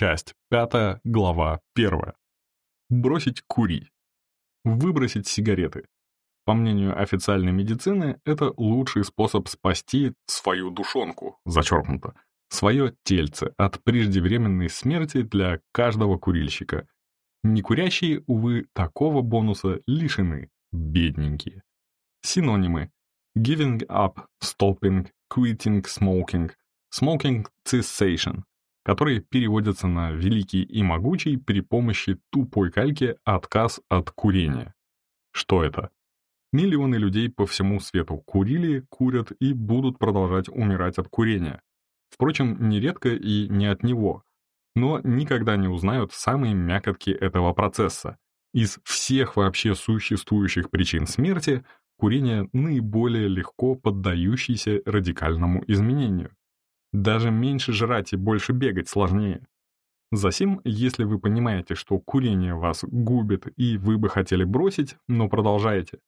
Часть 5, глава 1. Бросить курить. Выбросить сигареты. По мнению официальной медицины, это лучший способ спасти свою душонку, зачеркнуто, свое тельце от преждевременной смерти для каждого курильщика. Некурящие, увы, такого бонуса лишены, бедненькие. Синонимы. Giving up, stopping, quitting smoking, smoking cessation, которые переводятся на «великий и могучий» при помощи тупой кальки «отказ от курения». Что это? Миллионы людей по всему свету курили, курят и будут продолжать умирать от курения. Впрочем, нередко и не от него, но никогда не узнают самые мякотки этого процесса. Из всех вообще существующих причин смерти курение наиболее легко поддающийся радикальному изменению. Даже меньше жрать и больше бегать сложнее. Засим, если вы понимаете, что курение вас губит и вы бы хотели бросить, но продолжаете,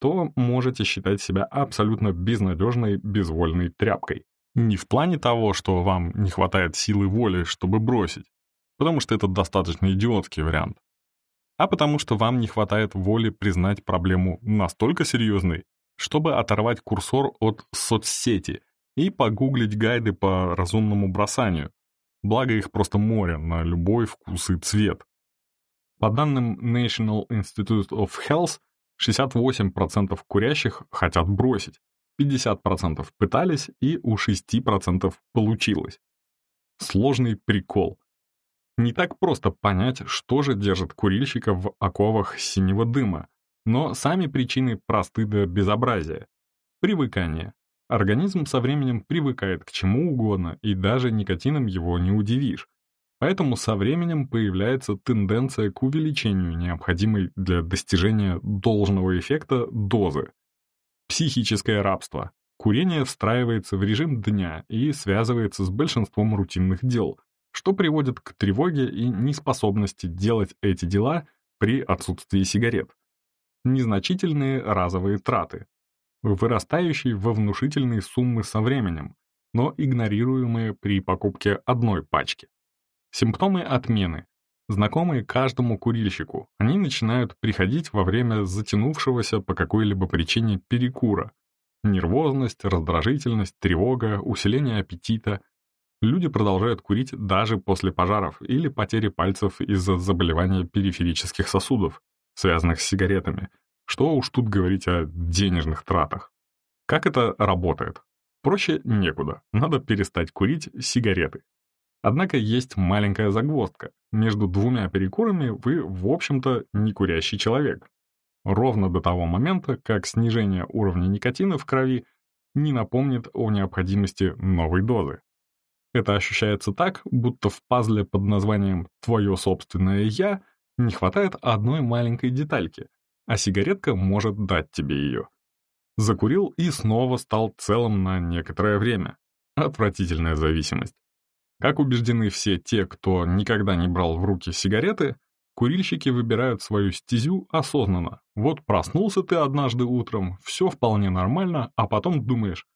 то можете считать себя абсолютно безнадежной, безвольной тряпкой. Не в плане того, что вам не хватает силы воли, чтобы бросить, потому что это достаточно идиотский вариант, а потому что вам не хватает воли признать проблему настолько серьезной, чтобы оторвать курсор от соцсети и погуглить гайды по разумному бросанию, благо их просто море на любой вкус и цвет. По данным National Institute of Health, 68% курящих хотят бросить, 50% пытались и у 6% получилось. Сложный прикол. Не так просто понять, что же держит курильщика в оковах синего дыма, но сами причины просты до безобразия. Привыкание. Организм со временем привыкает к чему угодно, и даже никотином его не удивишь. Поэтому со временем появляется тенденция к увеличению необходимой для достижения должного эффекта дозы. Психическое рабство. Курение встраивается в режим дня и связывается с большинством рутинных дел, что приводит к тревоге и неспособности делать эти дела при отсутствии сигарет. Незначительные разовые траты, вырастающие во внушительные суммы со временем, но игнорируемые при покупке одной пачки. Симптомы отмены. Знакомые каждому курильщику, они начинают приходить во время затянувшегося по какой-либо причине перекура. Нервозность, раздражительность, тревога, усиление аппетита. Люди продолжают курить даже после пожаров или потери пальцев из-за заболевания периферических сосудов, связанных с сигаретами, что уж тут говорить о денежных тратах. Как это работает? Проще некуда, надо перестать курить сигареты. Однако есть маленькая загвоздка. Между двумя перекурами вы, в общем-то, не курящий человек. Ровно до того момента, как снижение уровня никотина в крови не напомнит о необходимости новой дозы. Это ощущается так, будто в пазле под названием «Твое собственное я» не хватает одной маленькой детальки, а сигаретка может дать тебе ее. Закурил и снова стал целым на некоторое время. Отвратительная зависимость. Как убеждены все те, кто никогда не брал в руки сигареты, курильщики выбирают свою стезю осознанно. Вот проснулся ты однажды утром, все вполне нормально, а потом думаешь,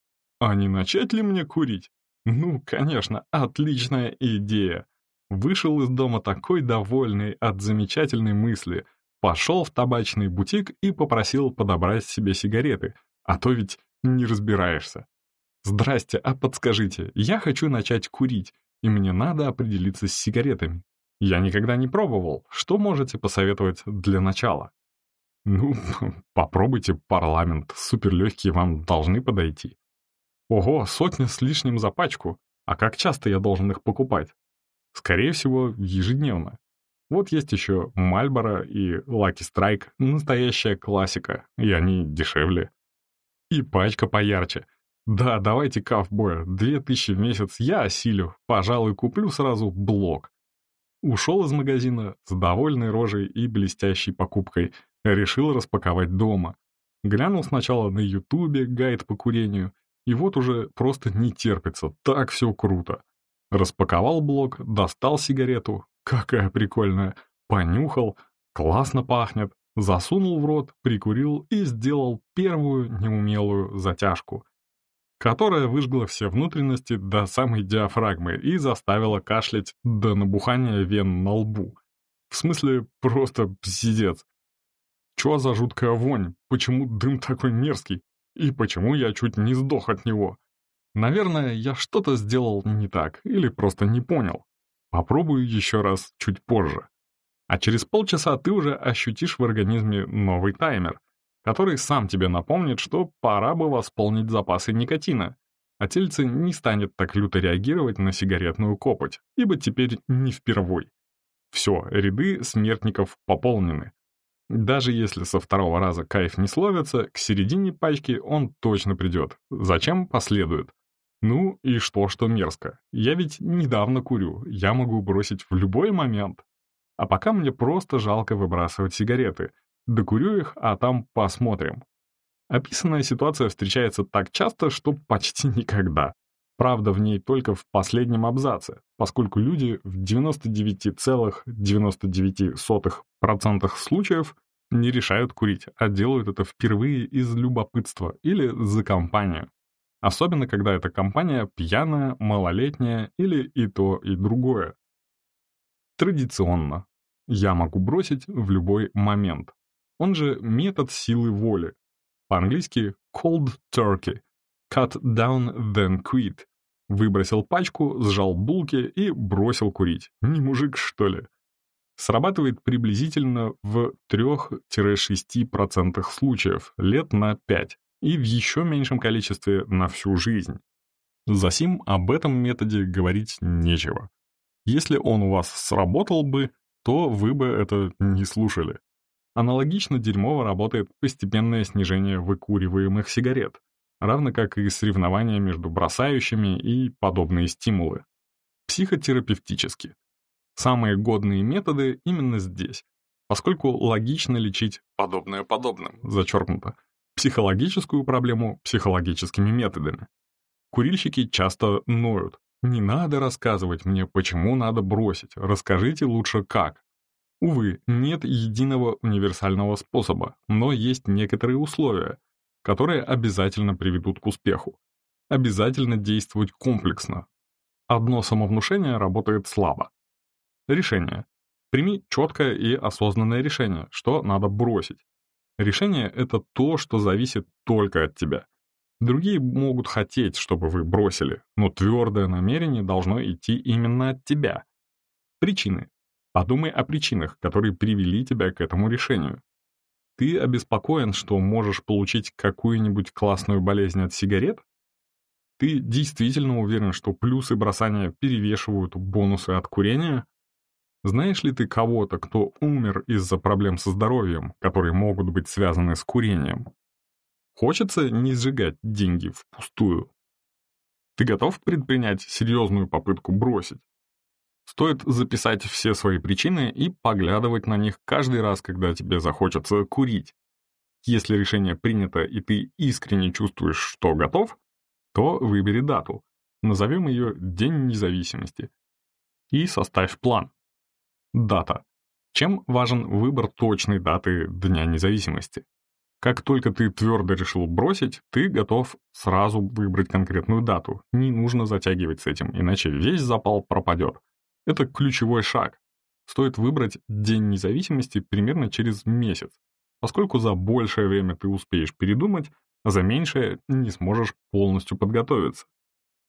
а не начать ли мне курить? Ну, конечно, отличная идея. Вышел из дома такой довольный от замечательной мысли — Пошел в табачный бутик и попросил подобрать себе сигареты, а то ведь не разбираешься. «Здрасте, а подскажите, я хочу начать курить, и мне надо определиться с сигаретами. Я никогда не пробовал, что можете посоветовать для начала?» «Ну, попробуйте парламент, суперлегкие вам должны подойти». «Ого, сотня с лишним за пачку, а как часто я должен их покупать?» «Скорее всего, ежедневно. Вот есть еще Мальборо и Lucky Strike, настоящая классика, и они дешевле. И пачка поярче. Да, давайте ковбоя, две тысячи в месяц я осилю, пожалуй, куплю сразу блок. Ушел из магазина с довольной рожей и блестящей покупкой, решил распаковать дома. Глянул сначала на ютубе гайд по курению, и вот уже просто не терпится, так все круто. Распаковал блок, достал сигарету, Какая прикольная. Понюхал, классно пахнет, засунул в рот, прикурил и сделал первую неумелую затяжку. которая выжгла все внутренности до самой диафрагмы и заставила кашлять до набухания вен на лбу. В смысле, просто псидец. Чё за жуткая вонь? Почему дым такой мерзкий? И почему я чуть не сдох от него? Наверное, я что-то сделал не так или просто не понял. Попробую еще раз чуть позже. А через полчаса ты уже ощутишь в организме новый таймер, который сам тебе напомнит, что пора бы восполнить запасы никотина, а тельце не станет так люто реагировать на сигаретную копоть, ибо теперь не впервой. Все, ряды смертников пополнены. Даже если со второго раза кайф не словится, к середине пачки он точно придет. Зачем последует? Ну и что, что мерзко? Я ведь недавно курю, я могу бросить в любой момент. А пока мне просто жалко выбрасывать сигареты. Докурю их, а там посмотрим. Описанная ситуация встречается так часто, что почти никогда. Правда в ней только в последнем абзаце, поскольку люди в 99,99% случаев не решают курить, а делают это впервые из любопытства или за компанию. Особенно, когда эта компания пьяная, малолетняя или и то, и другое. Традиционно. Я могу бросить в любой момент. Он же метод силы воли. По-английски cold turkey. Cut down, then quit. Выбросил пачку, сжал булки и бросил курить. Не мужик, что ли? Срабатывает приблизительно в 3-6% случаев, лет на 5, и в еще меньшем количестве на всю жизнь. Засим об этом методе говорить нечего. Если он у вас сработал бы, то вы бы это не слушали. Аналогично дерьмово работает постепенное снижение выкуриваемых сигарет, равно как и соревнования между бросающими и подобные стимулы. Психотерапевтически. Самые годные методы именно здесь, поскольку логично лечить подобное подобным, зачеркнуто, психологическую проблему психологическими методами. Курильщики часто ноют. Не надо рассказывать мне, почему надо бросить, расскажите лучше как. Увы, нет единого универсального способа, но есть некоторые условия, которые обязательно приведут к успеху. Обязательно действовать комплексно. Одно самовнушение работает слабо. Решение. Прими четкое и осознанное решение, что надо бросить. Решение — это то, что зависит только от тебя. Другие могут хотеть, чтобы вы бросили, но твердое намерение должно идти именно от тебя. Причины. Подумай о причинах, которые привели тебя к этому решению. Ты обеспокоен, что можешь получить какую-нибудь классную болезнь от сигарет? Ты действительно уверен, что плюсы бросания перевешивают бонусы от курения? Знаешь ли ты кого-то, кто умер из-за проблем со здоровьем, которые могут быть связаны с курением? Хочется не сжигать деньги впустую. Ты готов предпринять серьезную попытку бросить? Стоит записать все свои причины и поглядывать на них каждый раз, когда тебе захочется курить. Если решение принято и ты искренне чувствуешь, что готов, то выбери дату. Назовем ее День независимости. И составь план. Дата. Чем важен выбор точной даты Дня независимости? Как только ты твердо решил бросить, ты готов сразу выбрать конкретную дату. Не нужно затягивать с этим, иначе весь запал пропадет. Это ключевой шаг. Стоит выбрать День независимости примерно через месяц, поскольку за большее время ты успеешь передумать, а за меньшее не сможешь полностью подготовиться.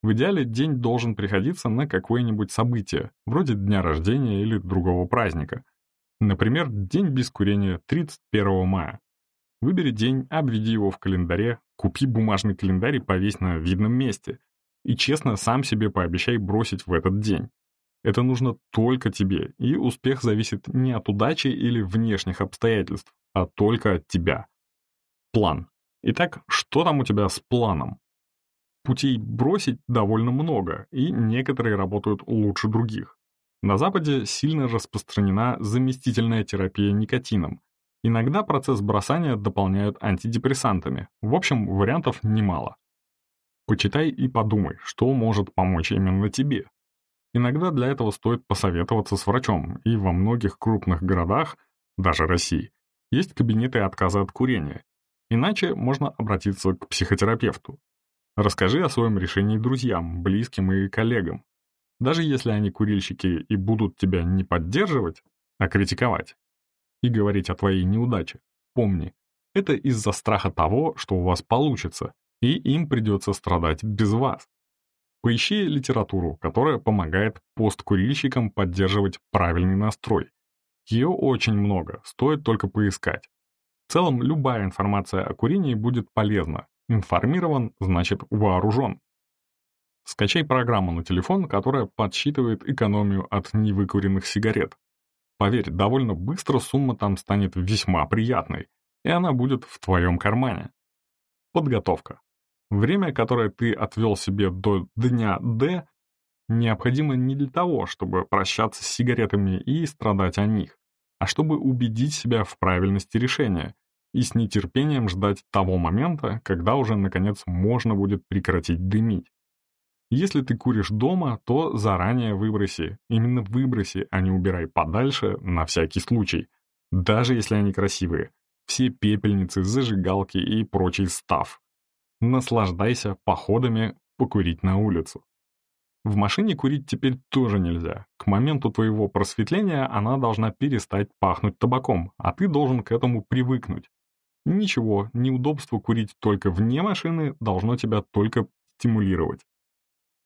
В идеале день должен приходиться на какое-нибудь событие, вроде дня рождения или другого праздника. Например, день без курения 31 мая. Выбери день, обведи его в календаре, купи бумажный календарь и повесь на видном месте. И честно сам себе пообещай бросить в этот день. Это нужно только тебе, и успех зависит не от удачи или внешних обстоятельств, а только от тебя. План. Итак, что там у тебя с планом? Путей бросить довольно много, и некоторые работают лучше других. На Западе сильно распространена заместительная терапия никотином. Иногда процесс бросания дополняют антидепрессантами. В общем, вариантов немало. Почитай и подумай, что может помочь именно тебе. Иногда для этого стоит посоветоваться с врачом, и во многих крупных городах, даже России, есть кабинеты отказа от курения. Иначе можно обратиться к психотерапевту. Расскажи о своем решении друзьям, близким и коллегам. Даже если они курильщики и будут тебя не поддерживать, а критиковать и говорить о твоей неудаче, помни, это из-за страха того, что у вас получится, и им придется страдать без вас. Поищи литературу, которая помогает посткурильщикам поддерживать правильный настрой. Ее очень много, стоит только поискать. В целом, любая информация о курении будет полезна. Информирован значит вооружен. Скачай программу на телефон, которая подсчитывает экономию от невыкуренных сигарет. Поверь, довольно быстро сумма там станет весьма приятной, и она будет в твоем кармане. Подготовка. Время, которое ты отвел себе до дня Д, необходимо не для того, чтобы прощаться с сигаретами и страдать о них, а чтобы убедить себя в правильности решения и с нетерпением ждать того момента, когда уже, наконец, можно будет прекратить дымить. Если ты куришь дома, то заранее выброси. Именно выброси, а не убирай подальше на всякий случай. Даже если они красивые. Все пепельницы, зажигалки и прочий став. Наслаждайся походами покурить на улицу. В машине курить теперь тоже нельзя. К моменту твоего просветления она должна перестать пахнуть табаком, а ты должен к этому привыкнуть. Ничего, неудобство курить только вне машины должно тебя только стимулировать.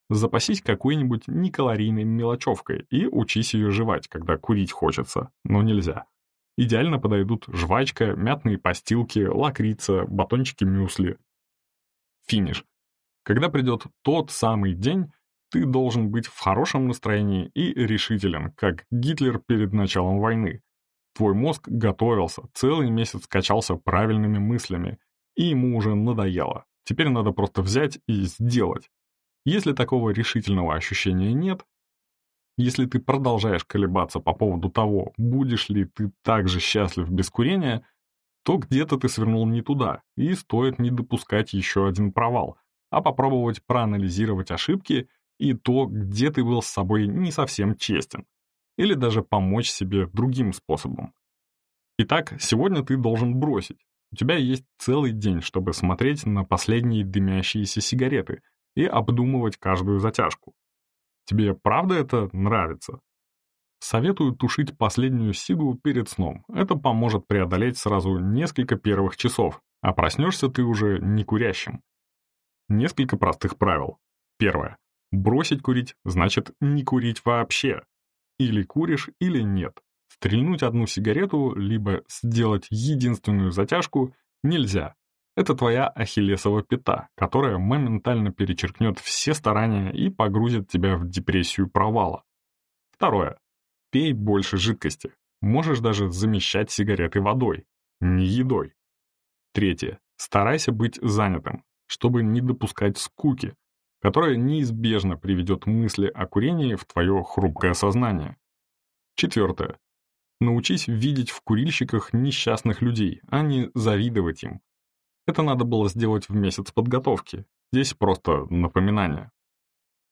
Запасись какой-нибудь некалорийной мелочевкой и учись ее жевать, когда курить хочется, но нельзя. Идеально подойдут жвачка, мятные постилки, лакрица, батончики мюсли. Финиш. Когда придет тот самый день, ты должен быть в хорошем настроении и решителен, как Гитлер перед началом войны. Твой мозг готовился, целый месяц качался правильными мыслями, и ему уже надоело. Теперь надо просто взять и сделать. Если такого решительного ощущения нет, если ты продолжаешь колебаться по поводу того, будешь ли ты так же счастлив без курения, то где-то ты свернул не туда, и стоит не допускать еще один провал, а попробовать проанализировать ошибки и то, где ты был с собой не совсем честен, или даже помочь себе другим способом. Итак, сегодня ты должен бросить. У тебя есть целый день, чтобы смотреть на последние дымящиеся сигареты — и обдумывать каждую затяжку. Тебе правда это нравится? Советую тушить последнюю сигу перед сном. Это поможет преодолеть сразу несколько первых часов, а проснешься ты уже не курящим. Несколько простых правил. Первое. Бросить курить значит не курить вообще. Или куришь, или нет. Стрельнуть одну сигарету, либо сделать единственную затяжку нельзя. Это твоя ахиллесова пята, которая моментально перечеркнет все старания и погрузит тебя в депрессию провала. Второе. Пей больше жидкости. Можешь даже замещать сигареты водой, не едой. Третье. Старайся быть занятым, чтобы не допускать скуки, которая неизбежно приведет мысли о курении в твое хрупкое сознание. Четвертое. Научись видеть в курильщиках несчастных людей, а не завидовать им, это надо было сделать в месяц подготовки. Здесь просто напоминание.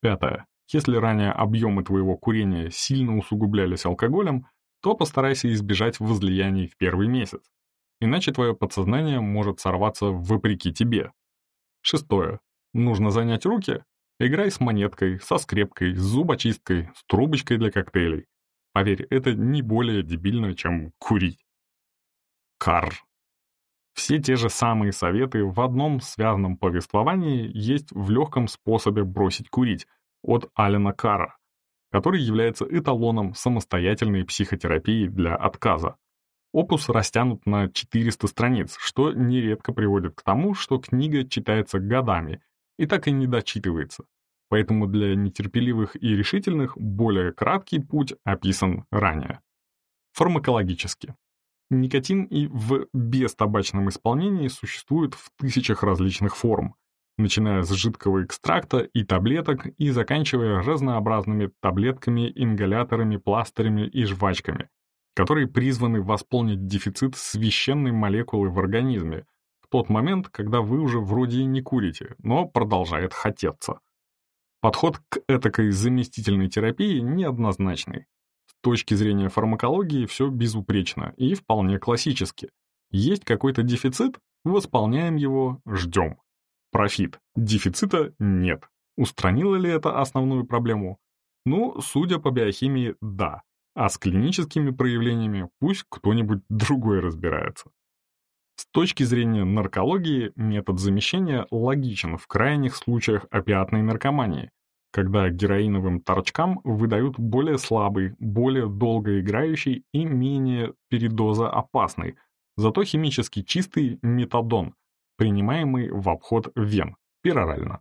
Пятое. Если ранее объемы твоего курения сильно усугублялись алкоголем, то постарайся избежать возлияний в первый месяц. Иначе твое подсознание может сорваться вопреки тебе. Шестое. Нужно занять руки? Играй с монеткой, со скрепкой, с зубочисткой, с трубочкой для коктейлей. Поверь, это не более дебильно, чем курить. Кар. Все те же самые советы в одном связанном повествовании есть в легком способе бросить курить от Алена Карра, который является эталоном самостоятельной психотерапии для отказа. Опус растянут на 400 страниц, что нередко приводит к тому, что книга читается годами и так и не дочитывается. Поэтому для нетерпеливых и решительных более краткий путь описан ранее. Фармакологически. Никотин и в бестабачном исполнении существует в тысячах различных форм, начиная с жидкого экстракта и таблеток и заканчивая разнообразными таблетками, ингаляторами, пластырями и жвачками, которые призваны восполнить дефицит священной молекулы в организме тот момент, когда вы уже вроде и не курите, но продолжает хотеться. Подход к этакой заместительной терапии неоднозначный точки зрения фармакологии все безупречно и вполне классически. Есть какой-то дефицит, восполняем его, ждем. Профит. Дефицита нет. Устранило ли это основную проблему? Ну, судя по биохимии, да. А с клиническими проявлениями пусть кто-нибудь другой разбирается. С точки зрения наркологии, метод замещения логичен в крайних случаях опиатной наркомании, когда героиновым торчкам выдают более слабый, более долгоиграющий и менее передозоопасный, зато химически чистый метадон, принимаемый в обход вен, перорально.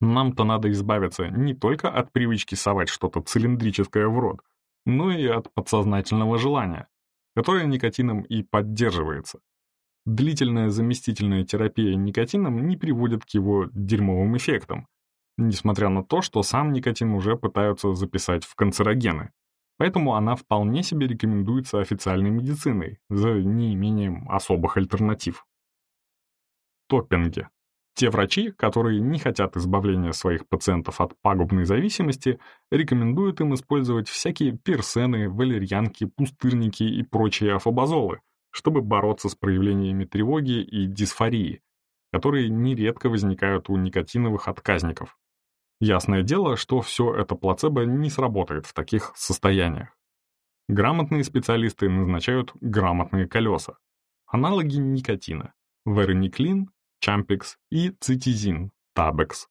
Нам-то надо избавиться не только от привычки совать что-то цилиндрическое в рот, но и от подсознательного желания, которое никотином и поддерживается. Длительная заместительная терапия никотином не приводит к его дерьмовым эффектам, несмотря на то, что сам никотин уже пытаются записать в канцерогены. Поэтому она вполне себе рекомендуется официальной медициной, за неимением особых альтернатив. Топпинги. Те врачи, которые не хотят избавления своих пациентов от пагубной зависимости, рекомендуют им использовать всякие персены, валерьянки, пустырники и прочие афобазолы, чтобы бороться с проявлениями тревоги и дисфории, которые нередко возникают у никотиновых отказников. Ясное дело, что все это плацебо не сработает в таких состояниях. Грамотные специалисты назначают грамотные колеса. Аналоги никотина – верониклин, чампикс и цитизин, табекс.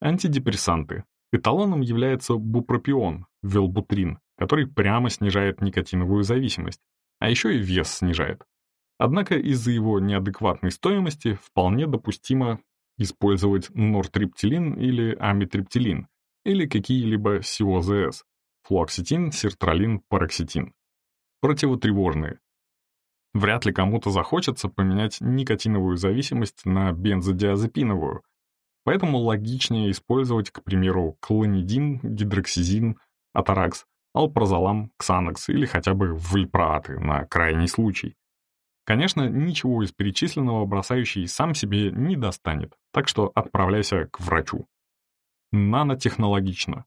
Антидепрессанты. Эталоном является бупропион, велбутрин, который прямо снижает никотиновую зависимость, а еще и вес снижает. Однако из-за его неадекватной стоимости вполне допустимо использовать нортриптилин или амитриптилин, или какие-либо СИОЗС, флуоксетин, сертралин, пароксетин. Противотревожные. Вряд ли кому-то захочется поменять никотиновую зависимость на бензодиазепиновую, поэтому логичнее использовать, к примеру, клонидин, гидроксизин, атаракс, алпрозолам, ксанокс или хотя бы вальпроаты на крайний случай. Конечно, ничего из перечисленного бросающий сам себе не достанет, так что отправляйся к врачу. Нанотехнологично.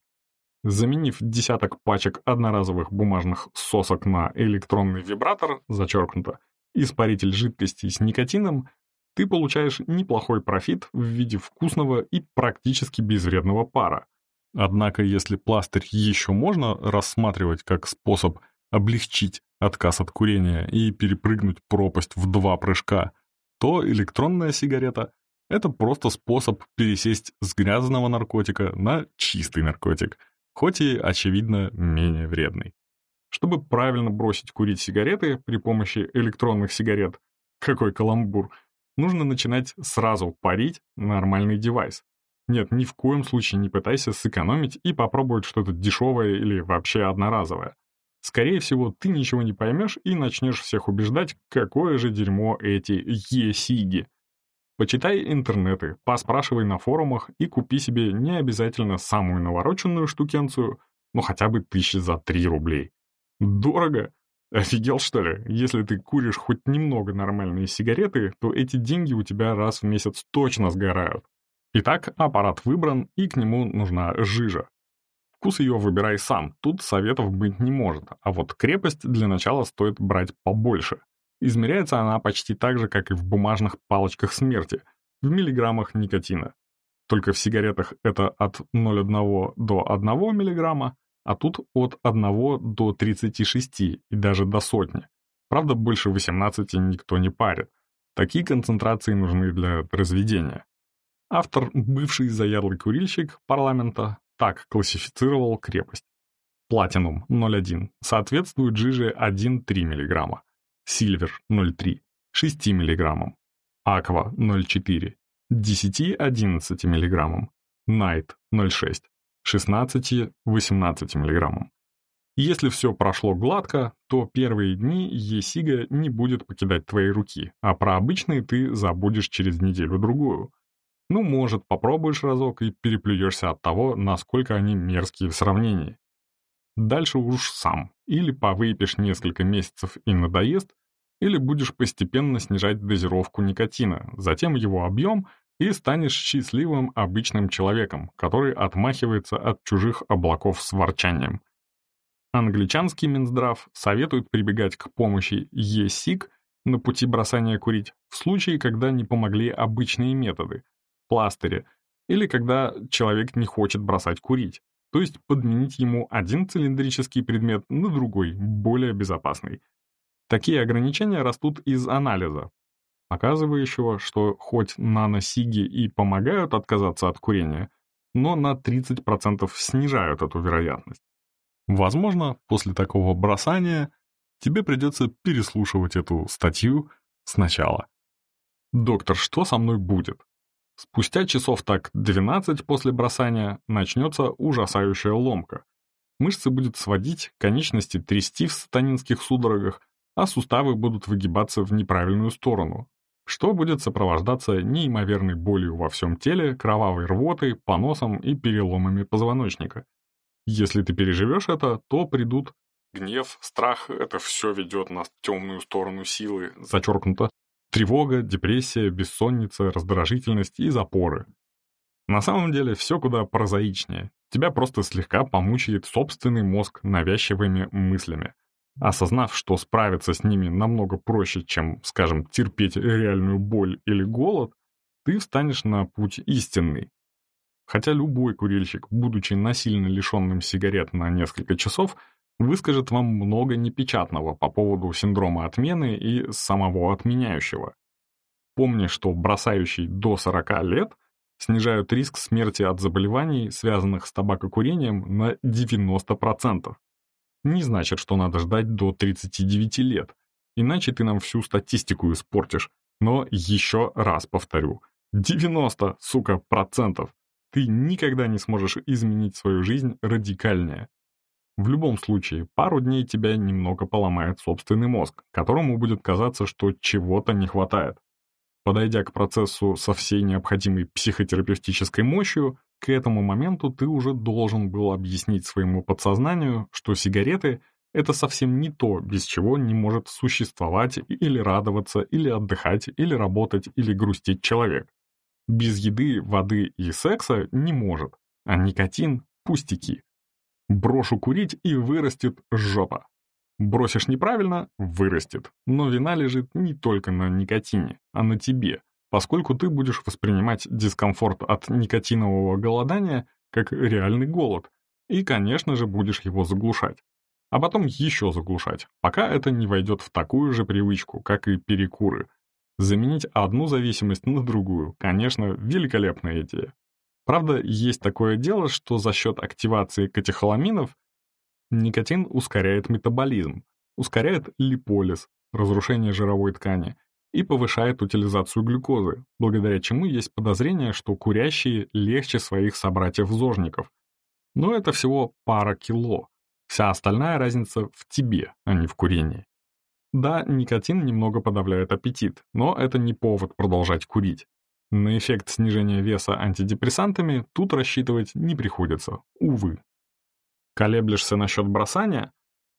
Заменив десяток пачек одноразовых бумажных сосок на электронный вибратор, зачеркнуто, испаритель жидкости с никотином, ты получаешь неплохой профит в виде вкусного и практически безвредного пара. Однако, если пластырь еще можно рассматривать как способ облегчить отказ от курения и перепрыгнуть пропасть в два прыжка, то электронная сигарета — это просто способ пересесть с грязного наркотика на чистый наркотик, хоть и, очевидно, менее вредный. Чтобы правильно бросить курить сигареты при помощи электронных сигарет, какой каламбур, нужно начинать сразу парить нормальный девайс. Нет, ни в коем случае не пытайся сэкономить и попробовать что-то дешевое или вообще одноразовое. Скорее всего, ты ничего не поймешь и начнешь всех убеждать, какое же дерьмо эти е-сиги. Почитай интернеты, поспрашивай на форумах и купи себе не обязательно самую навороченную штукенцию, но хотя бы тысячи за три рублей. Дорого? Офигел, что ли? Если ты куришь хоть немного нормальные сигареты, то эти деньги у тебя раз в месяц точно сгорают. Итак, аппарат выбран, и к нему нужна жижа. Вкус ее выбирай сам, тут советов быть не может, а вот крепость для начала стоит брать побольше. Измеряется она почти так же, как и в бумажных палочках смерти, в миллиграммах никотина. Только в сигаретах это от 0,1 до 1 миллиграмма, а тут от 1 до 36 и даже до сотни. Правда, больше 18 никто не парит. Такие концентрации нужны для разведения. Автор, бывший заядлый курильщик парламента, так классифицировал крепость. Платинум 0,1 соответствует жиже 1,3 мг, сильвер 0,3 6 мг, аква 0,4 10-11 мг, найт 0,6 16-18 мг. Если все прошло гладко, то первые дни Есига не будет покидать твои руки, а про обычные ты забудешь через неделю-другую. Ну, может, попробуешь разок и переплюешься от того, насколько они мерзкие в сравнении. Дальше уж сам. Или повыпьешь несколько месяцев и надоест, или будешь постепенно снижать дозировку никотина, затем его объем, и станешь счастливым обычным человеком, который отмахивается от чужих облаков с ворчанием. Англичанский Минздрав советует прибегать к помощи ЕСИК на пути бросания курить в случае, когда не помогли обычные методы, пластыре, или когда человек не хочет бросать курить, то есть подменить ему один цилиндрический предмет на другой, более безопасный. Такие ограничения растут из анализа, показывающего, что хоть наносиги и помогают отказаться от курения, но на 30% снижают эту вероятность. Возможно, после такого бросания тебе придется переслушивать эту статью сначала. «Доктор, что со мной будет?» Спустя часов так 12 после бросания начнется ужасающая ломка. Мышцы будет сводить, конечности трясти в сатанинских судорогах, а суставы будут выгибаться в неправильную сторону, что будет сопровождаться неимоверной болью во всем теле, кровавой рвотой, поносом и переломами позвоночника. Если ты переживешь это, то придут гнев, страх, это все ведет нас в темную сторону силы, зачеркнуто, тревога, депрессия, бессонница, раздражительность и запоры. На самом деле все куда прозаичнее. Тебя просто слегка помучает собственный мозг навязчивыми мыслями. Осознав, что справиться с ними намного проще, чем, скажем, терпеть реальную боль или голод, ты встанешь на путь истинный. Хотя любой курильщик, будучи насильно лишенным сигарет на несколько часов, выскажет вам много непечатного по поводу синдрома отмены и самого отменяющего. Помни, что бросающий до 40 лет снижают риск смерти от заболеваний, связанных с табакокурением, на 90% не значит, что надо ждать до 39 лет, иначе ты нам всю статистику испортишь. Но еще раз повторю, 90, сука, процентов. Ты никогда не сможешь изменить свою жизнь радикальнее. В любом случае, пару дней тебя немного поломает собственный мозг, которому будет казаться, что чего-то не хватает. Подойдя к процессу со всей необходимой психотерапевтической мощью, к этому моменту ты уже должен был объяснить своему подсознанию, что сигареты — это совсем не то, без чего не может существовать или радоваться, или отдыхать, или работать, или грустить человек. Без еды, воды и секса не может, а никотин — пустяки. Брошу курить и вырастет жопа. Бросишь неправильно — вырастет. Но вина лежит не только на никотине, а на тебе, поскольку ты будешь воспринимать дискомфорт от никотинового голодания как реальный голод, и, конечно же, будешь его заглушать. А потом еще заглушать, пока это не войдет в такую же привычку, как и перекуры. Заменить одну зависимость на другую, конечно, великолепная идея. Правда, есть такое дело, что за счет активации катехоламинов никотин ускоряет метаболизм, ускоряет липолиз, разрушение жировой ткани, и повышает утилизацию глюкозы, благодаря чему есть подозрение, что курящие легче своих собратьев-зожников. Но это всего пара кило. Вся остальная разница в тебе, а не в курении. Да, никотин немного подавляет аппетит, но это не повод продолжать курить. На эффект снижения веса антидепрессантами тут рассчитывать не приходится, увы. Колеблешься насчет бросания?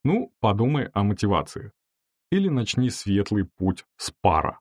Ну, подумай о мотивации или начни светлый путь с пара.